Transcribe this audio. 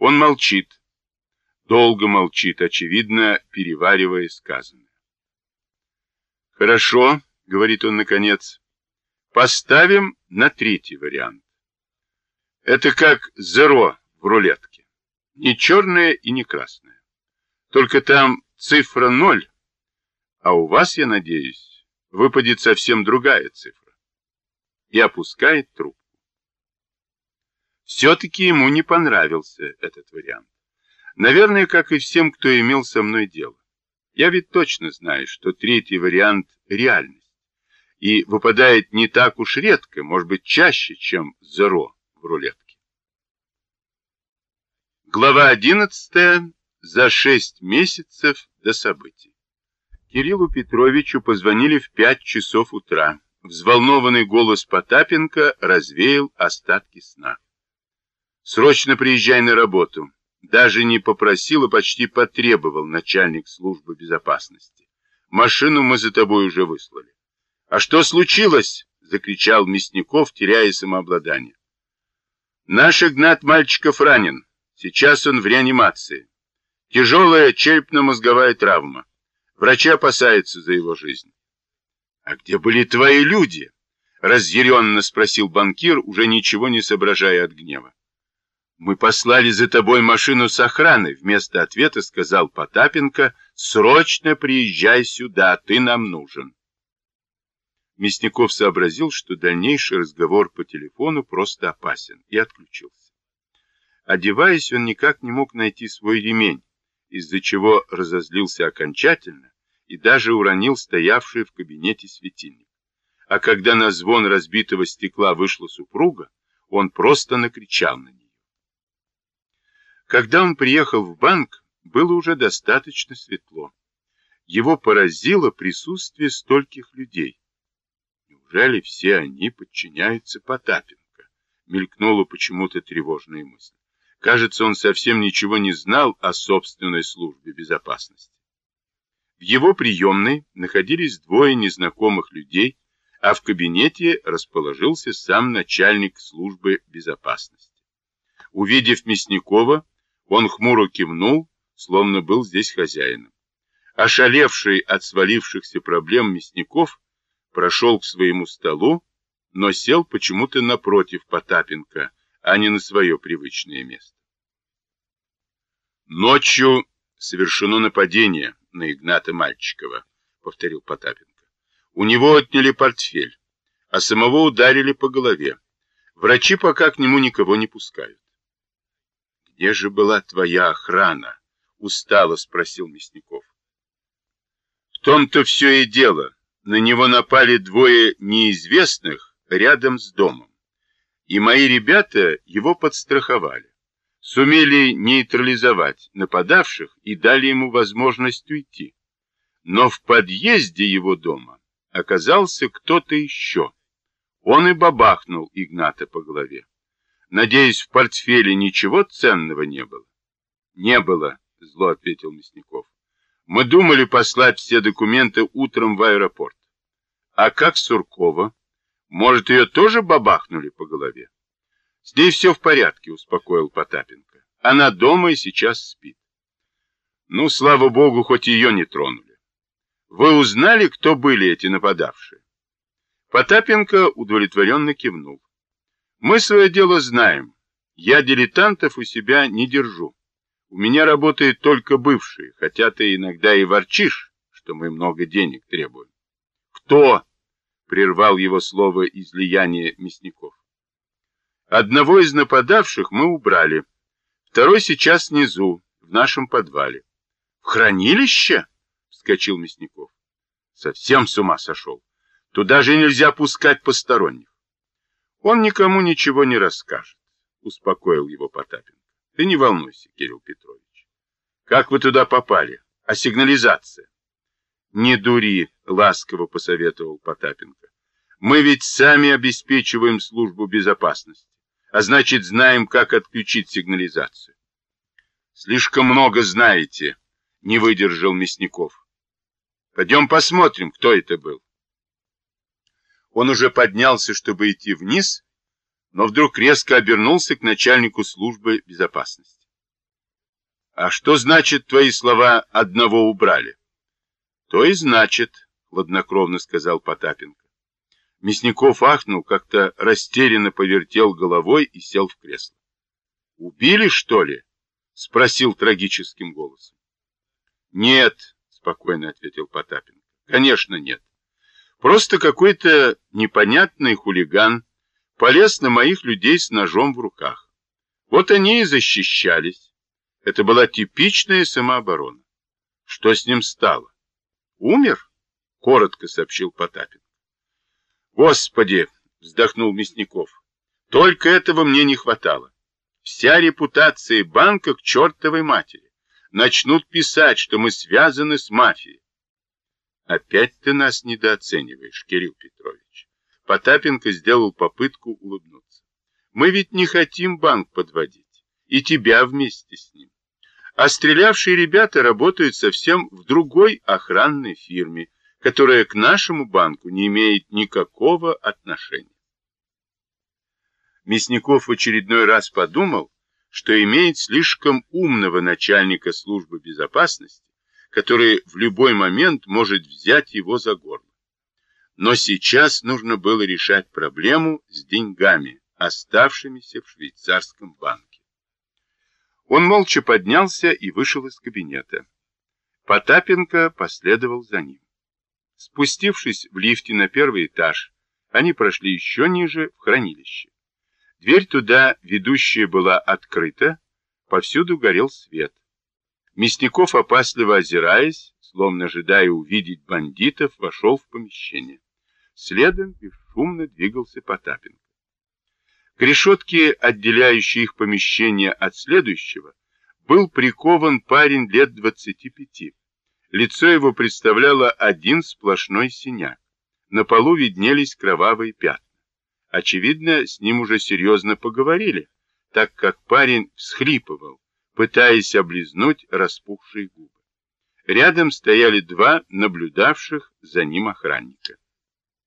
Он молчит. Долго молчит, очевидно, переваривая сказанное. «Хорошо», — говорит он наконец, — «поставим на третий вариант. Это как зеро в рулетке. Не черное и не красное. Только там цифра ноль, а у вас, я надеюсь, выпадет совсем другая цифра. И опускает трубку. Все-таки ему не понравился этот вариант. Наверное, как и всем, кто имел со мной дело. Я ведь точно знаю, что третий вариант – реальность. И выпадает не так уж редко, может быть, чаще, чем зеро в рулетке. Глава 11. За шесть месяцев до событий. Кириллу Петровичу позвонили в пять часов утра. Взволнованный голос Потапенко развеял остатки сна. «Срочно приезжай на работу даже не попросил, а почти потребовал начальник службы безопасности. Машину мы за тобой уже выслали. А что случилось? Закричал Мясников, теряя самообладание. Наш Игнат мальчиков ранен. Сейчас он в реанимации. Тяжелая черепно-мозговая травма. Врачи опасаются за его жизнь. А где были твои люди? Разъяренно спросил банкир, уже ничего не соображая от гнева. «Мы послали за тобой машину с охраной», — вместо ответа сказал Потапенко, «срочно приезжай сюда, ты нам нужен». Мясников сообразил, что дальнейший разговор по телефону просто опасен, и отключился. Одеваясь, он никак не мог найти свой ремень, из-за чего разозлился окончательно и даже уронил стоявший в кабинете светильник. А когда на звон разбитого стекла вышла супруга, он просто накричал на нее. Когда он приехал в банк, было уже достаточно светло. Его поразило присутствие стольких людей. Неужели все они подчиняются Потапенко? Мелькнула почему-то тревожная мысль. Кажется, он совсем ничего не знал о собственной службе безопасности. В его приемной находились двое незнакомых людей, а в кабинете расположился сам начальник службы безопасности. Увидев Мясникова, он хмуро кивнул, словно был здесь хозяином. Ошалевший от свалившихся проблем мясников прошел к своему столу, но сел почему-то напротив Потапенко, а не на свое привычное место. «Ночью совершено нападение на Игната Мальчикова», — повторил Потапенко. «У него отняли портфель, а самого ударили по голове. Врачи пока к нему никого не пускают. «Где же была твоя охрана?» — устало спросил Мясников. «В том-то все и дело. На него напали двое неизвестных рядом с домом. И мои ребята его подстраховали. Сумели нейтрализовать нападавших и дали ему возможность уйти. Но в подъезде его дома оказался кто-то еще. Он и бабахнул Игната по голове. Надеюсь, в портфеле ничего ценного не было? Не было, зло ответил Мясников. Мы думали послать все документы утром в аэропорт. А как Суркова? Может, ее тоже бабахнули по голове? С ней все в порядке, успокоил Потапенко. Она дома и сейчас спит. Ну, слава богу, хоть ее не тронули. Вы узнали, кто были эти нападавшие? Потапенко удовлетворенно кивнул. Мы свое дело знаем. Я дилетантов у себя не держу. У меня работают только бывшие, хотя ты иногда и ворчишь, что мы много денег требуем. Кто? Прервал его слово излияние мясников. Одного из нападавших мы убрали. Второй сейчас снизу, в нашем подвале. В хранилище? Вскочил Мясников. Совсем с ума сошел. Туда же нельзя пускать посторонних. Он никому ничего не расскажет, успокоил его Потапенко. Ты не волнуйся, Кирилл Петрович. Как вы туда попали? А сигнализация? Не дури, ласково посоветовал Потапенко. Мы ведь сами обеспечиваем службу безопасности, а значит знаем, как отключить сигнализацию. Слишком много знаете, не выдержал Мясников. Пойдем посмотрим, кто это был. Он уже поднялся, чтобы идти вниз, но вдруг резко обернулся к начальнику службы безопасности. А что значит твои слова «одного убрали»? То и значит, хладнокровно сказал Потапенко. Мясников ахнул, как-то растерянно повертел головой и сел в кресло. «Убили, что ли?» — спросил трагическим голосом. «Нет», — спокойно ответил Потапенко. «Конечно нет. Просто какой-то непонятный хулиган полез на моих людей с ножом в руках. Вот они и защищались. Это была типичная самооборона. Что с ним стало? Умер? Коротко сообщил Потапенко. Господи, вздохнул Мясников. Только этого мне не хватало. Вся репутация банка к чертовой матери. Начнут писать, что мы связаны с мафией. Опять ты нас недооцениваешь, Кирилл Петрович. Потапенко сделал попытку улыбнуться. Мы ведь не хотим банк подводить, и тебя вместе с ним. А стрелявшие ребята работают совсем в другой охранной фирме, которая к нашему банку не имеет никакого отношения. Мясников в очередной раз подумал, что имеет слишком умного начальника службы безопасности, который в любой момент может взять его за горло. Но сейчас нужно было решать проблему с деньгами, оставшимися в швейцарском банке. Он молча поднялся и вышел из кабинета. Потапенко последовал за ним. Спустившись в лифте на первый этаж, они прошли еще ниже, в хранилище. Дверь туда, ведущая, была открыта, повсюду горел свет. Мясников, опасливо озираясь, словно ожидая увидеть бандитов, вошел в помещение. Следом бесшумно двигался Потапенко. К решетке, отделяющей их помещение от следующего, был прикован парень лет двадцати пяти. Лицо его представляло один сплошной синяк. На полу виднелись кровавые пятна. Очевидно, с ним уже серьезно поговорили, так как парень всхлипывал, пытаясь облизнуть распухшие губы. Рядом стояли два наблюдавших за ним охранника.